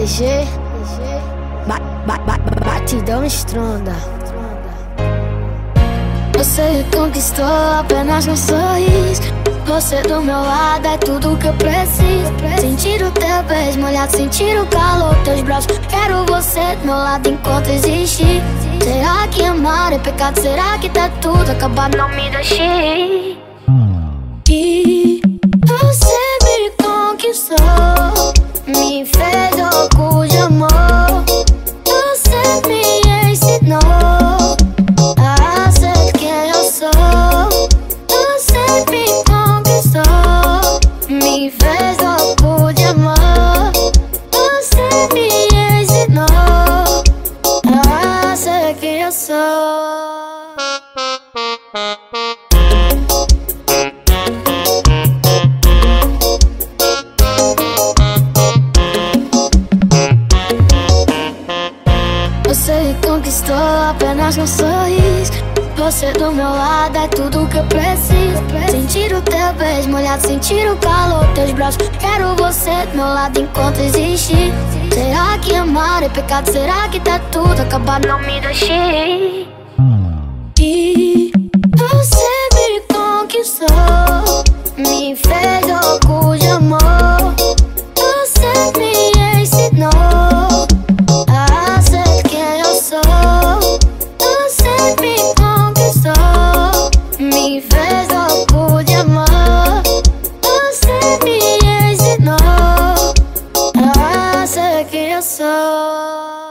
BG, ba ba ba batidão estronda. Você conquistou apenas um sorriso. Você do meu lado é tudo que eu preciso. Sentir o teu beijo molhado, sentir o calor teus braços. Quero você do meu lado enquanto existir. Será que amar é pecado? Será que tá tudo acabado? Não me deixe. Me fez de amor. Você me ensinou a ser quem eu sou. Você conquistou apenas um sorriso. Você do meu lado é tudo que eu preciso. Sentir o teu beijo molhado, sentir o calor teus braços. Quero você do meu lado enquanto existir. Será que amar é pecado? Será que tá tudo acabado? Não me deixe. So. soul.